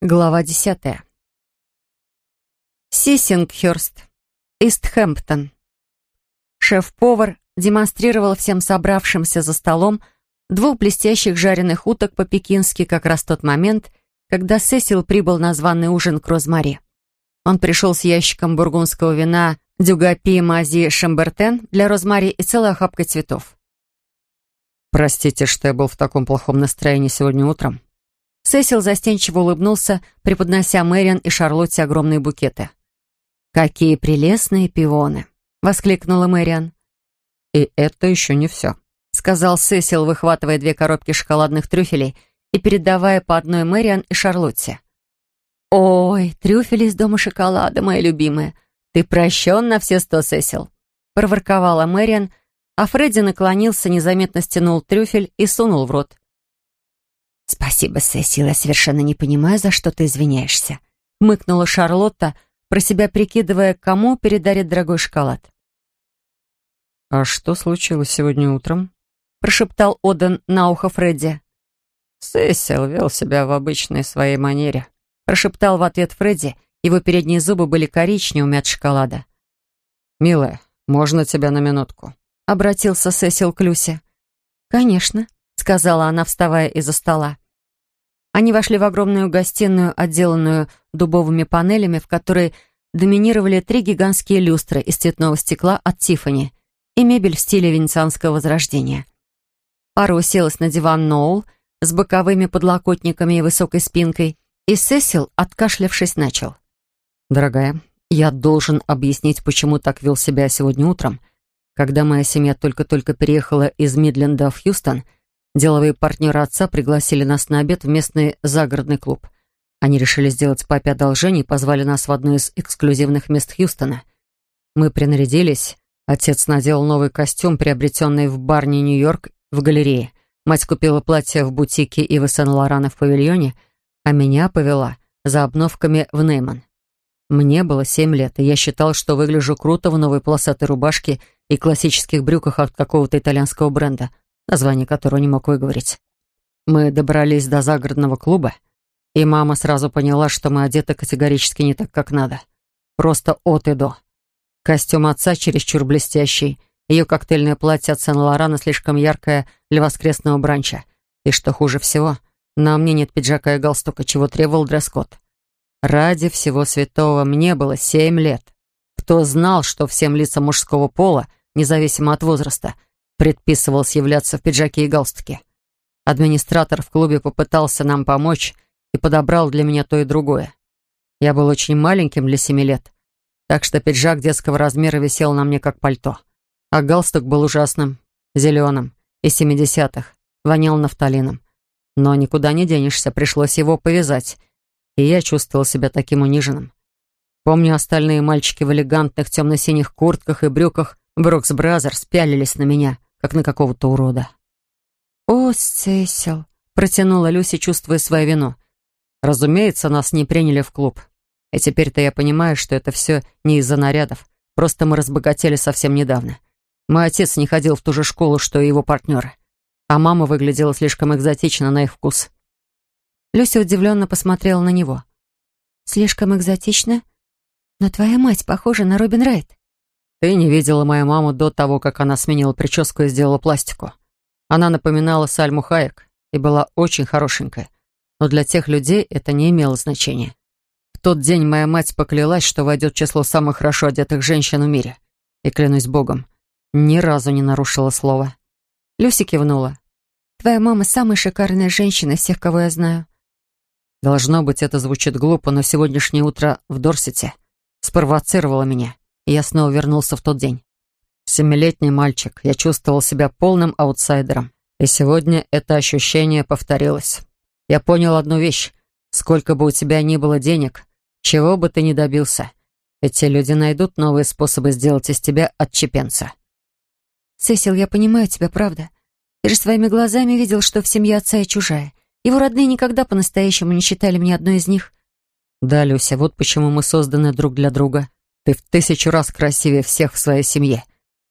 Глава десятая. Сисингхёрст, Истхэмптон. Шеф-повар демонстрировал всем собравшимся за столом двух блестящих жареных уток по-пекински как раз тот момент, когда Сесил прибыл на званый ужин к Розмари. Он пришел с ящиком бургундского вина Дюгапи Мази Шамбертен для Розмари и целой охапкой цветов. «Простите, что я был в таком плохом настроении сегодня утром», Сесил застенчиво улыбнулся, преподнося Мэриан и Шарлотте огромные букеты. «Какие прелестные пионы!» — воскликнула Мэриан. «И это еще не все», — сказал Сесил, выхватывая две коробки шоколадных трюфелей и передавая по одной Мэриан и Шарлотте. «Ой, трюфели из дома шоколада, моя любимая. Ты прощен на все сто, Сесил», — проворковала Мэриан, а Фредди наклонился, незаметно стянул трюфель и сунул в рот. «Спасибо, Сесил, я совершенно не понимаю, за что ты извиняешься», — мыкнула Шарлотта, про себя прикидывая, кому передарит дорогой шоколад. «А что случилось сегодня утром?» — прошептал Оден на ухо Фредди. «Сесил вел себя в обычной своей манере», — прошептал в ответ Фредди. Его передние зубы были коричневыми от шоколада. «Милая, можно тебя на минутку?» — обратился Сесил к Люсе. «Конечно», сказала она, вставая из-за стола. Они вошли в огромную гостиную, отделанную дубовыми панелями, в которой доминировали три гигантские люстры из цветного стекла от Тиффани и мебель в стиле венецианского возрождения. Пара уселась на диван Ноул с боковыми подлокотниками и высокой спинкой, и Сесил, откашлявшись, начал. «Дорогая, я должен объяснить, почему так вел себя сегодня утром, когда моя семья только-только переехала из Мидленда в Хьюстон — Деловые партнеры отца пригласили нас на обед в местный загородный клуб. Они решили сделать папе одолжение и позвали нас в одно из эксклюзивных мест Хьюстона. Мы принарядились. Отец надел новый костюм, приобретенный в барне Нью-Йорк в галерее. Мать купила платье в бутике Ивы Сен-Лорана в павильоне, а меня повела за обновками в Нейман. Мне было семь лет, и я считал, что выгляжу круто в новой полосатой рубашке и классических брюках от какого-то итальянского бренда, название которого не мог выговорить. Мы добрались до загородного клуба, и мама сразу поняла, что мы одеты категорически не так, как надо. Просто от и до. Костюм отца чересчур блестящий, ее коктейльное платье от Сен-Лорана слишком яркое для воскресного бранча. И что хуже всего, на мне нет пиджака и галстука, чего требовал дресс-код. Ради всего святого мне было семь лет. Кто знал, что всем лицам мужского пола, независимо от возраста, предписывалось являться в пиджаке и галстуке. Администратор в клубе попытался нам помочь и подобрал для меня то и другое. Я был очень маленьким для семи лет, так что пиджак детского размера висел на мне как пальто. А галстук был ужасным, зеленым, из семидесятых, вонял нафталином. Но никуда не денешься, пришлось его повязать, и я чувствовал себя таким униженным. Помню, остальные мальчики в элегантных темно-синих куртках и брюках Brooks Brothers пялились на меня — как на какого-то урода. «О, Сесил!» — протянула Люси, чувствуя свою вину. «Разумеется, нас не приняли в клуб. И теперь-то я понимаю, что это все не из-за нарядов. Просто мы разбогатели совсем недавно. Мой отец не ходил в ту же школу, что и его партнеры. А мама выглядела слишком экзотично на их вкус». Люся удивленно посмотрела на него. «Слишком экзотично? Но твоя мать похожа на Робин Райт». Ты не видела мою маму до того, как она сменила прическу и сделала пластику. Она напоминала Сальму Хаек и была очень хорошенькая. Но для тех людей это не имело значения. В тот день моя мать поклялась, что войдет в число самых хорошо одетых женщин в мире. И, клянусь богом, ни разу не нарушила слова. Люси кивнула. «Твоя мама самая шикарная женщина из всех, кого я знаю». Должно быть, это звучит глупо, но сегодняшнее утро в Дорсете спровоцировало меня и я снова вернулся в тот день. Семилетний мальчик, я чувствовал себя полным аутсайдером. И сегодня это ощущение повторилось. Я понял одну вещь. Сколько бы у тебя ни было денег, чего бы ты ни добился, эти люди найдут новые способы сделать из тебя отчепенца. «Сесил, я понимаю тебя, правда. Ты же своими глазами видел, что в семье отца я чужая. Его родные никогда по-настоящему не считали меня одной из них». «Да, Люся, вот почему мы созданы друг для друга. Ты в тысячу раз красивее всех в своей семье.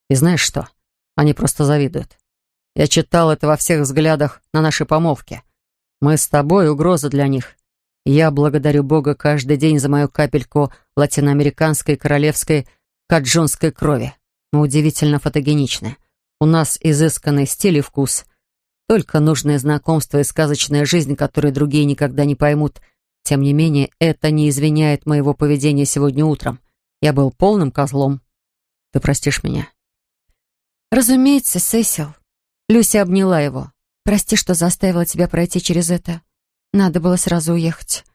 И знаешь что? Они просто завидуют. Я читал это во всех взглядах на нашей помолвке. Мы с тобой угроза для них. Я благодарю Бога каждый день за мою капельку латиноамериканской королевской каджунской крови. Мы удивительно фотогеничны. У нас изысканный стиль и вкус. Только нужное знакомство и сказочная жизнь, которые другие никогда не поймут. Тем не менее, это не извиняет моего поведения сегодня утром. Я был полным козлом. Ты простишь меня?» «Разумеется, Сесил». Люся обняла его. «Прости, что заставила тебя пройти через это. Надо было сразу уехать».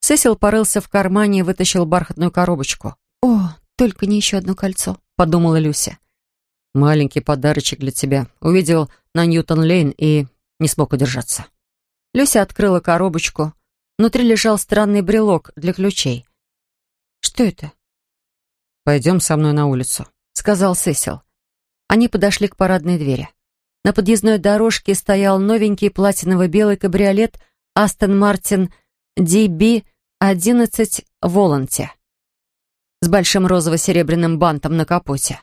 Сесил порылся в кармане и вытащил бархатную коробочку. «О, только не еще одно кольцо», — подумала Люся. «Маленький подарочек для тебя. Увидел на Ньютон-Лейн и не смог удержаться». Люся открыла коробочку. Внутри лежал странный брелок для ключей. «Что это?» «Пойдем со мной на улицу», — сказал Сесил. Они подошли к парадной двери. На подъездной дорожке стоял новенький платиново-белый кабриолет Астон Мартин DB-11 Воланте с большим розово-серебряным бантом на капоте.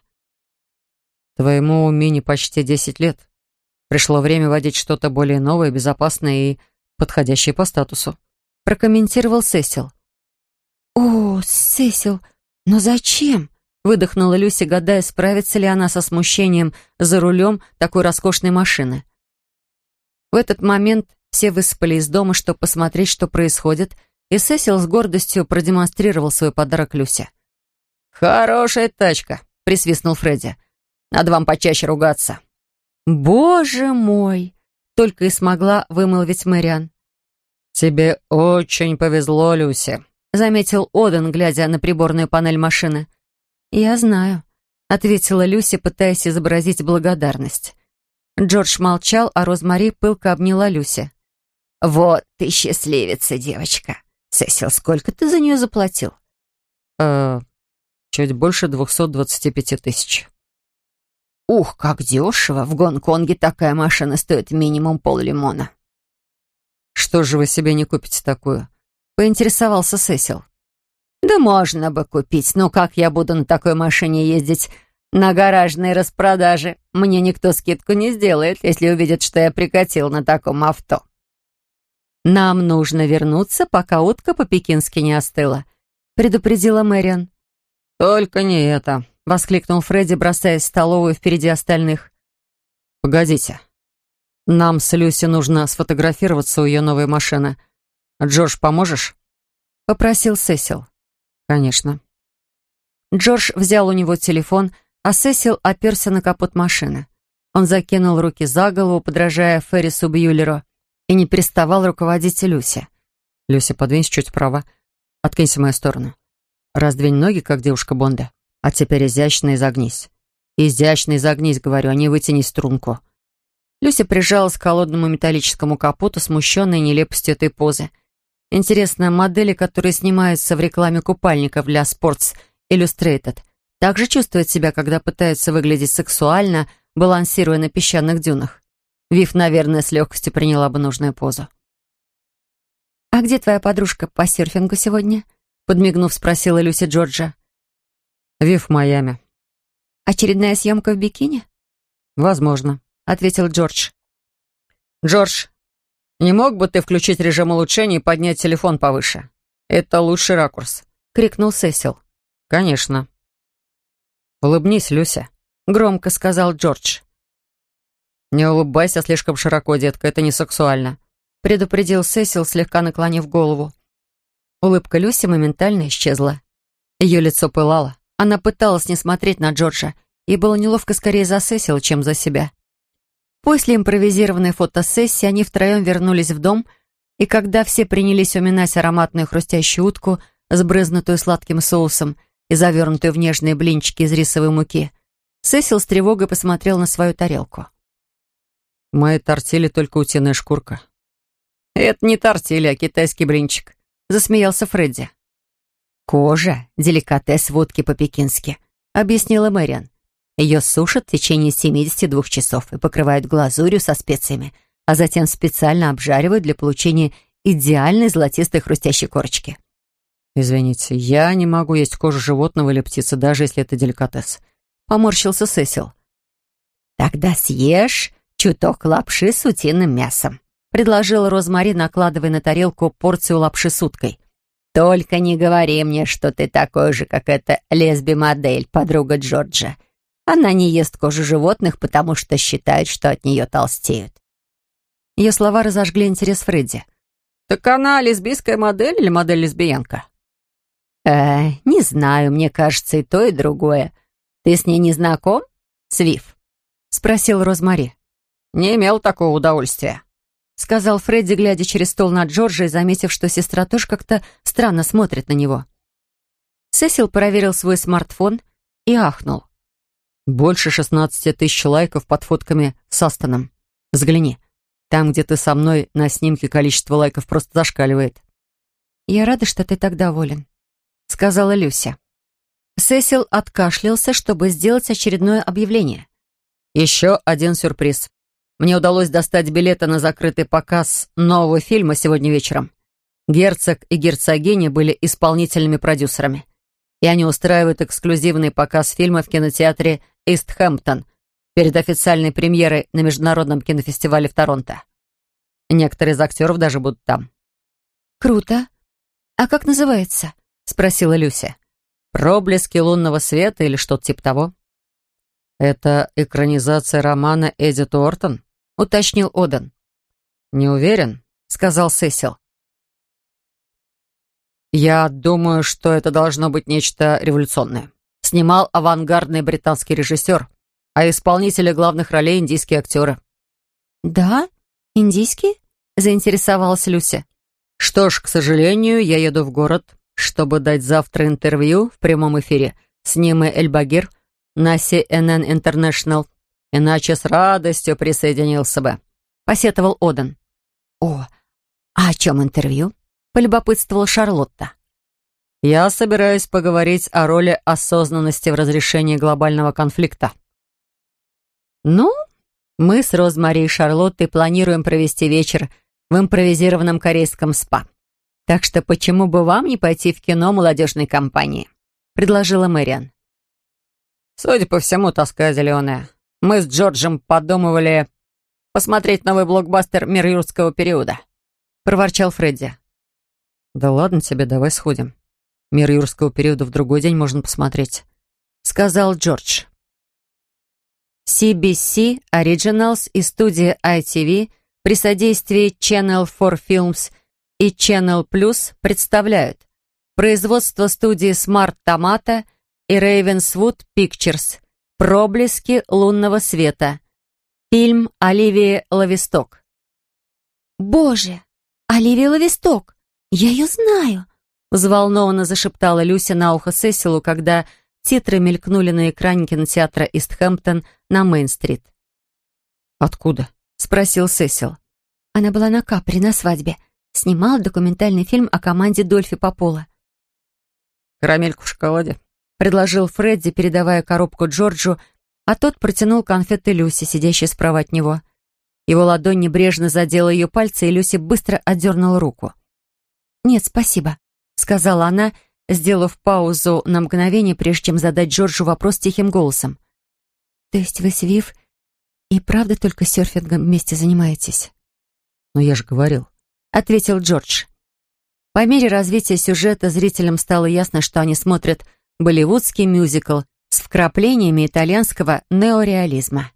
«Твоему Мини почти десять лет. Пришло время водить что-то более новое, безопасное и подходящее по статусу», прокомментировал Сесил. «О, Сесил, но зачем?» Выдохнула Люси, гадая, справится ли она со смущением за рулем такой роскошной машины. В этот момент все высыпали из дома, чтобы посмотреть, что происходит, и Сесил с гордостью продемонстрировал свой подарок Люсе. «Хорошая тачка», — присвистнул Фредди. «Надо вам почаще ругаться». «Боже мой!» — только и смогла вымолвить Мэриан. «Тебе очень повезло, Люси», — заметил Оден, глядя на приборную панель машины. «Я знаю», — ответила Люси, пытаясь изобразить благодарность. Джордж молчал, а Розмари пылко обняла Люси. «Вот ты счастливица, девочка. Сесил, сколько ты за нее заплатил?» «Э, чуть больше двухсот двадцати пяти тысяч». «Ух, как дешево! В Гонконге такая машина стоит минимум поллимона». «Что же вы себе не купите такую?» — поинтересовался Сесил. «Да можно бы купить, но как я буду на такой машине ездить на гаражные распродажи? Мне никто скидку не сделает, если увидит, что я прикатил на таком авто». «Нам нужно вернуться, пока утка по-пекински не остыла», — предупредила Мэриан. «Только не это», — воскликнул Фредди, бросаясь в столовую впереди остальных. «Погодите. Нам с Люси нужно сфотографироваться у ее новой машины. Джордж, поможешь?» — попросил Сесил. «Конечно». Джордж взял у него телефон, а Сесил оперся на капот машины. Он закинул руки за голову, подражая Феррису Бьюлеру, и не переставал руководить Люси. «Люся, подвинься чуть вправо. Откинься в мою сторону. Раздвинь ноги, как девушка Бонда. А теперь изящно изогнись. Изящно изогнись, говорю, а не вытяни струнку». Люся прижалась к холодному металлическому капоту, смущенной нелепостью этой позы. Интересно, модели, которые снимаются в рекламе купальников для Sports Illustrated, также чувствуют себя, когда пытаются выглядеть сексуально, балансируя на песчаных дюнах. Вив, наверное, с легкостью приняла бы нужную позу. «А где твоя подружка по серфингу сегодня?» Подмигнув, спросила Люси Джорджа. «Вив в Майами». «Очередная съемка в бикини?» «Возможно», ответил Джордж. «Джордж, не мог бы ты включить режим улучшения и поднять телефон повыше? Это лучший ракурс», — крикнул Сесил. «Конечно». «Улыбнись, Люся», — громко сказал Джордж. «Не улыбайся слишком широко, детка, это не сексуально», — предупредил Сесил, слегка наклонив голову. Улыбка Люси моментально исчезла. Ее лицо пылало. Она пыталась не смотреть на Джорджа, и было неловко скорее за Сесил, чем за себя. После импровизированной фотосессии они втроем вернулись в дом, и когда все принялись уминать ароматную хрустящую утку, сбрызнутую сладким соусом и завернутую в нежные блинчики из рисовой муки, Сесил с тревогой посмотрел на свою тарелку. «В моей тортиле только утиная шкурка». «Это не тортиль, а китайский блинчик», — засмеялся Фредди. «Кожа — деликатес водки по-пекински», — объяснила Мэриан. Ее сушат в течение 72 часов и покрывают глазурью со специями, а затем специально обжаривают для получения идеальной золотистой хрустящей корочки. «Извините, я не могу есть кожу животного или птицы, даже если это деликатес», — поморщился Сесил. «Тогда съешь чуток лапши с утиным мясом», — предложила Розмари, накладывая на тарелку порцию лапши с уткой. «Только не говори мне, что ты такой же, как эта лесби-модель, подруга Джорджа. Она не ест кожу животных, потому что считает, что от нее толстеют». Ее слова разожгли интерес Фредди. «Так она лесбийская модель или модель-лесбиянка?» «Э, не знаю, мне кажется, и то, и другое. Ты с ней не знаком, Свиф?» — спросил Розмари. «Не имел такого удовольствия», — сказал Фредди, глядя через стол на Джорджа и заметив, что сестра тоже как-то странно смотрит на него. Сесил проверил свой смартфон и ахнул. «Больше шестнадцати тысяч лайков под фотками с Астоном. Взгляни. Там, где ты со мной, на снимке количество лайков просто зашкаливает». «Я рада, что ты так доволен», — сказала Люся. Сесил откашлялся, чтобы сделать очередное объявление. «Еще один сюрприз. Мне удалось достать билеты на закрытый показ нового фильма сегодня вечером. Герцог и герцогиня были исполнительными продюсерами. И они устраивают эксклюзивный показ фильма в кинотеатре «Истхэмптон» перед официальной премьерой на Международном кинофестивале в Торонто. Некоторые из актеров даже будут там. «Круто. А как называется?» — спросила Люся. «Проблески лунного света» или что-то типа того. «Это экранизация романа Эдит Уортон?» — уточнил Оден. «Не уверен», — сказал Сесил. «Я думаю, что это должно быть нечто революционное. Снимал авангардный британский режиссер, а исполнители главных ролей — индийские актеры». «Да? Индийские?» — заинтересовалась Люся. «Что ж, к сожалению, я еду в город, чтобы дать завтра интервью в прямом эфире с Нимой Эльбагир, на CNN International, иначе с радостью присоединился бы», — посетовал Оден. «О, а о чем интервью?» — полюбопытствовала Шарлотта. «Я собираюсь поговорить о роли осознанности в разрешении глобального конфликта». «Ну, мы с Розмари и Шарлоттой планируем провести вечер в импровизированном корейском спа. Так что почему бы вам не пойти в кино молодежной компании?» — предложила Мэриан. Судя по всему, тоска зеленая. Мы с Джорджем подумывали посмотреть новый блокбастер «Мир юрского периода», — проворчал Фредди. «Да ладно тебе, давай сходим. Мир юрского периода в другой день можно посмотреть», — сказал Джордж. CBC Originals и студия ITV при содействии Channel 4 Films и Channel Plus представляют производство студии Smart Tomato — и Рейвенсвуд Пикчерс «Проблески лунного света». Фильм Оливии Лависток. «Боже, Оливия Лависток! Я ее знаю!» Взволнованно зашептала Люся на ухо Сесилу, когда титры мелькнули на экране кинотеатра «Истхэмптон» на Мейн-стрит. «Откуда?» — спросил Сесил. Она была на Капри на свадьбе. Снимала документальный фильм о команде Дольфи Попола. «Карамельку в шоколаде», предложил Фредди, передавая коробку Джорджу, а тот протянул конфеты Люси, сидящей справа от него. Его ладонь небрежно задела ее пальцы, и Люси быстро отдернула руку. «Нет, спасибо», — сказала она, сделав паузу на мгновение, прежде чем задать Джорджу вопрос тихим голосом. «То есть вы с Вив и правда только серфингом вместе занимаетесь?» «Ну, я же говорил», — ответил Джордж. По мере развития сюжета зрителям стало ясно, что они смотрят болливудский мюзикл с вкраплениями итальянского неореализма.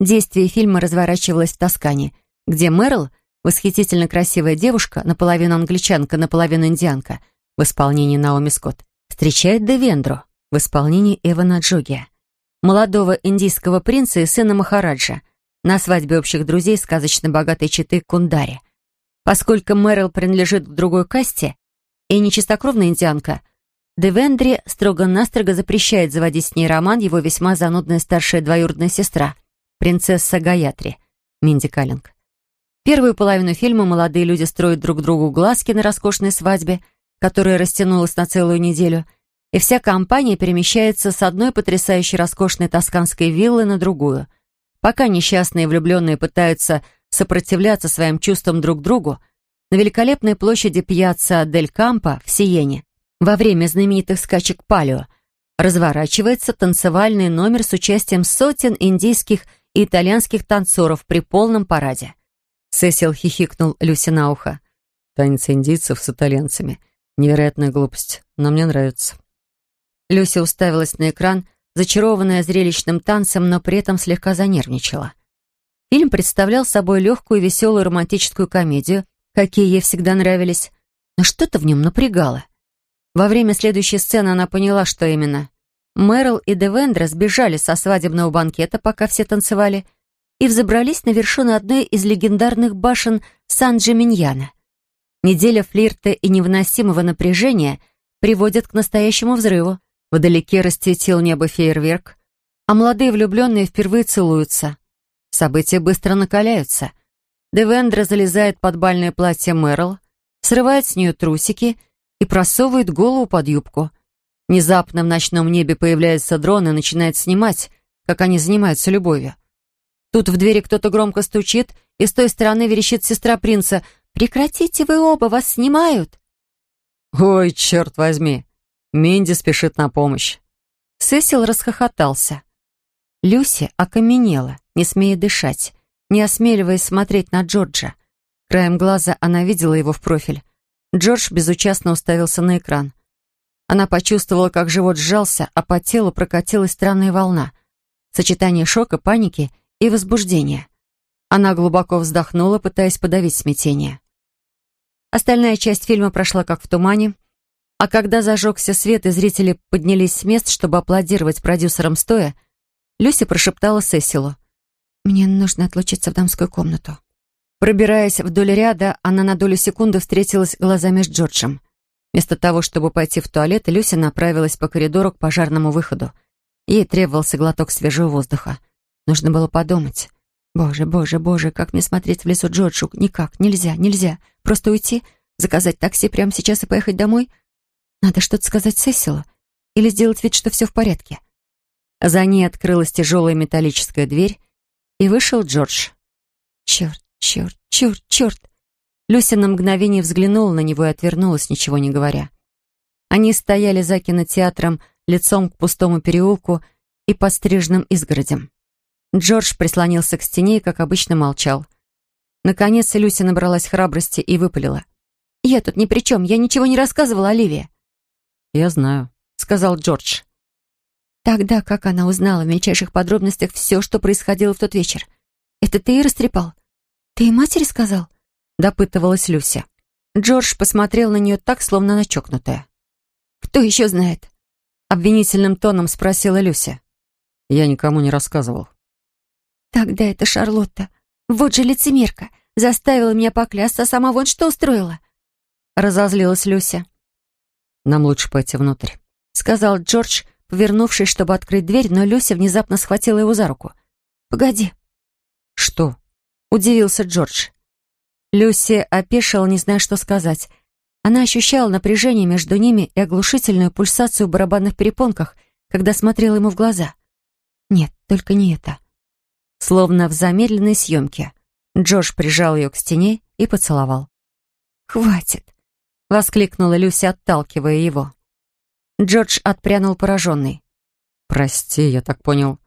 Действие фильма разворачивалось в Тоскане, где Мэрил, восхитительно красивая девушка, наполовину англичанка, наполовину индианка, в исполнении Наоми Скотт, встречает Девендру в исполнении Эвана Джогия, молодого индийского принца и сына Махараджа, на свадьбе общих друзей сказочно богатой четы Кундари. Поскольку Мэрил принадлежит к другой касте и нечистокровная индианка, Девендри строго-настрого запрещает заводить с ней роман его весьма занудная старшая двоюродная сестра, принцесса Гаятри, Минди Каллинг. Первую половину фильма молодые люди строят друг другу глазки на роскошной свадьбе, которая растянулась на целую неделю, и вся компания перемещается с одной потрясающей роскошной тосканской виллы на другую. Пока несчастные влюбленные пытаются сопротивляться своим чувствам друг другу, на великолепной площади Пьяцца Дель Кампо в Сиене во время знаменитых скачек палео разворачивается танцевальный номер с участием сотен индийских и итальянских танцоров при полном параде. Сесил хихикнул Люси на ухо. «Танец индийцев с итальянцами. Невероятная глупость, но мне нравится». Люся уставилась на экран, зачарованная зрелищным танцем, но при этом слегка занервничала. Фильм представлял собой легкую, веселую романтическую комедию, какие ей всегда нравились, но что-то в нем напрягало. Во время следующей сцены она поняла, что именно. Мэрил и Девендра сбежали со свадебного банкета, пока все танцевали, и взобрались на вершину одной из легендарных башен Сан-Джиминьяна. Неделя флирта и невыносимого напряжения приводят к настоящему взрыву. Вдалеке расцветил небо фейерверк, а молодые влюбленные впервые целуются. События быстро накаляются. Девендра залезает под бальное платье Мэрил, срывает с нее трусики и просовывает голову под юбку. Внезапно в ночном небе появляется дрон и начинает снимать, как они занимаются любовью. Тут в двери кто-то громко стучит, и с той стороны верещит сестра принца. «Прекратите вы оба, вас снимают!» «Ой, черт возьми!» Минди спешит на помощь. Сесил расхохотался. Люси окаменела, не смея дышать, не осмеливаясь смотреть на Джорджа. Краем глаза она видела его в профиль. Джордж безучастно уставился на экран. Она почувствовала, как живот сжался, а по телу прокатилась странная волна. Сочетание шока, паники и возбуждения. Она глубоко вздохнула, пытаясь подавить смятение. Остальная часть фильма прошла как в тумане, а когда зажегся свет и зрители поднялись с мест, чтобы аплодировать продюсерам стоя, Люси прошептала Сесилу. «Мне нужно отлучиться в дамскую комнату». Пробираясь вдоль ряда, она на долю секунды встретилась глазами с Джорджем. Вместо того, чтобы пойти в туалет, Люся направилась по коридору к пожарному выходу. Ей требовался глоток свежего воздуха. Нужно было подумать. «Боже, боже, боже, как мне смотреть в лесу Джорджу? Никак, нельзя, нельзя. Просто уйти, заказать такси прямо сейчас и поехать домой? Надо что-то сказать Сесилу. Или сделать вид, что все в порядке». За ней открылась тяжелая металлическая дверь, и вышел Джордж. «Черт, черт, черт, черт!» Люся на мгновение взглянула на него и отвернулась, ничего не говоря. Они стояли за кинотеатром, лицом к пустому переулку и подстриженным изгородям. Джордж прислонился к стене и, как обычно, молчал. Наконец Люся набралась храбрости и выпалила. «Я тут ни при чем, я ничего не рассказывала Оливии». «Я знаю», — сказал Джордж. «Тогда как она узнала в мельчайших подробностях все, что происходило в тот вечер? Это ты и растрепал? Ты и матери сказал?» — допытывалась Люся. Джордж посмотрел на нее так, словно она чокнутая. «Кто еще знает?» — обвинительным тоном спросила Люся. «Я никому не рассказывал». Тогда это Шарлотта. Вот же лицемерка. Заставила меня поклясться, а сама вон что устроила. Разозлилась Люся. «Нам лучше пойти внутрь», — сказал Джордж, повернувшись, чтобы открыть дверь, но Люся внезапно схватила его за руку. «Погоди». «Что?» — удивился Джордж. Люси опешила, не зная, что сказать. Она ощущала напряжение между ними и оглушительную пульсацию в барабанных перепонках, когда смотрела ему в глаза. Нет, только не это. Словно в замедленной съемке. Джош прижал ее к стене и поцеловал. «Хватит!» — воскликнула Люси, отталкивая его. Джордж отпрянул пораженный. «Прости, я так понял».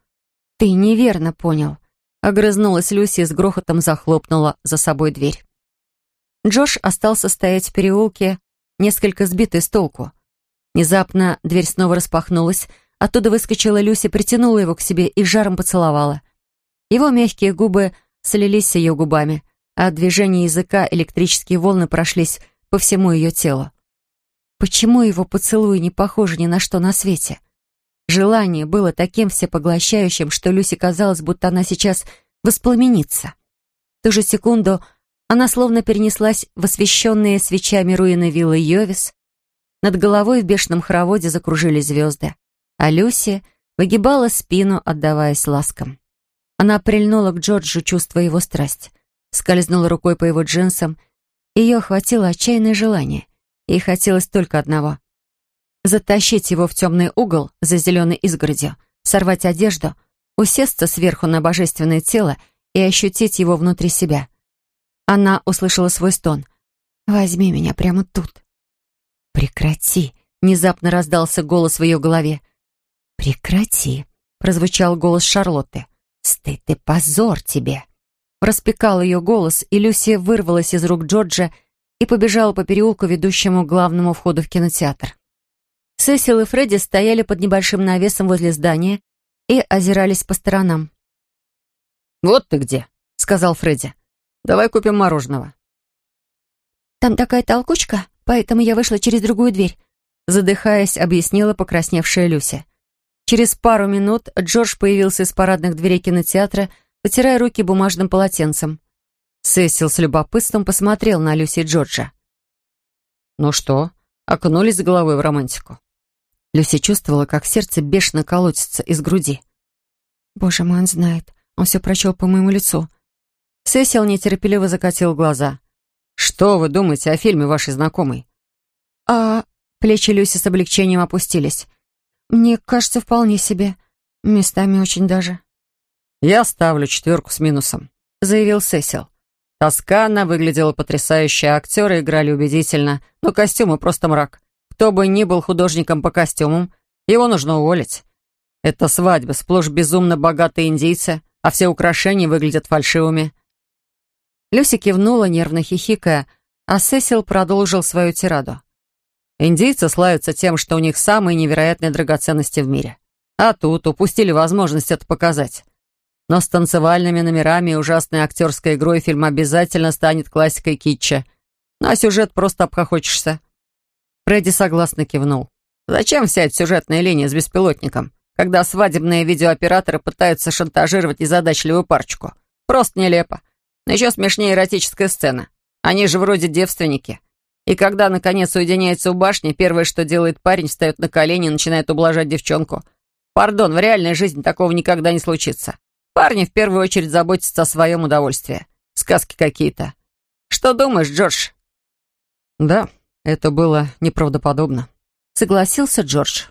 «Ты неверно понял», — огрызнулась Люси и с грохотом захлопнула за собой дверь. Джош остался стоять в переулке, несколько сбитый с толку. Внезапно дверь снова распахнулась, оттуда выскочила Люси, притянула его к себе и жаром поцеловала. Его мягкие губы слились с ее губами, а от движения языка электрические волны прошлись по всему ее телу. Почему его поцелуи не похожи ни на что на свете? Желание было таким всепоглощающим, что Люси казалось, будто она сейчас воспламенится. В ту же секунду она словно перенеслась в освещенные свечами руины виллы Йовис. Над головой в бешеном хороводе закружили звезды, а Люси выгибала спину, отдаваясь ласкам. Она прильнула к Джорджу, чувствуя его страсть. Скользнула рукой по его джинсам. Ее охватило отчаянное желание. Ей хотелось только одного. Затащить его в темный угол за зеленой изгородью, сорвать одежду, усесться сверху на божественное тело и ощутить его внутри себя. Она услышала свой стон. «Возьми меня прямо тут». «Прекрати!» — внезапно раздался голос в ее голове. «Прекрати!» — прозвучал голос Шарлотты. «Стыд и позор тебе!» распекал ее голос, и Люси вырвалась из рук Джорджа и побежала по переулку, ведущему к главному входу в кинотеатр. Сесил и Фредди стояли под небольшим навесом возле здания и озирались по сторонам. «Вот ты где», — сказал Фредди. «Давай купим мороженого». «Там такая толкучка, поэтому я вышла через другую дверь», задыхаясь, объяснила покрасневшая Люся. Через пару минут Джордж появился из парадных дверей кинотеатра, потирая руки бумажным полотенцем. Сесил с любопытством посмотрел на Люси и Джорджа. «Ну что, окунулись головой в романтику?» Люси чувствовала, как сердце бешено колотится из груди. «Боже мой, он знает. Он все прочел по моему лицу». Сесил нетерпеливо закатил глаза. «Что вы думаете о фильме вашей знакомой?» «А...» Плечи Люси с облегчением опустились. «Мне кажется, вполне себе. Местами очень даже». «Я ставлю четверку с минусом», — заявил Сесил. Тоскана выглядела потрясающе, актеры играли убедительно, но костюмы просто мрак. Кто бы ни был художником по костюмам, его нужно уволить. Это свадьба, сплошь безумно богатые индийцы, а все украшения выглядят фальшивыми. Люси кивнула, нервно хихикая, а Сесил продолжил свою тираду. Индийцы славятся тем, что у них самые невероятные драгоценности в мире. А тут упустили возможность это показать. Но с танцевальными номерами и ужасной актерской игрой фильм обязательно станет классикой китча. Ну а сюжет просто обхохочешься. Фредди согласно кивнул. Зачем вся эта сюжетная линия с беспилотником, когда свадебные видеооператоры пытаются шантажировать незадачливую парочку? Просто нелепо. Но еще смешнее эротическая сцена. Они же вроде девственники. И когда, наконец, уединяется у башни, первое, что делает парень, встает на колени и начинает ублажать девчонку. Пардон, в реальной жизни такого никогда не случится. Парни в первую очередь заботятся о своем удовольствии. Сказки какие-то. Что думаешь, Джордж? Да, это было неправдоподобно. Согласился Джордж.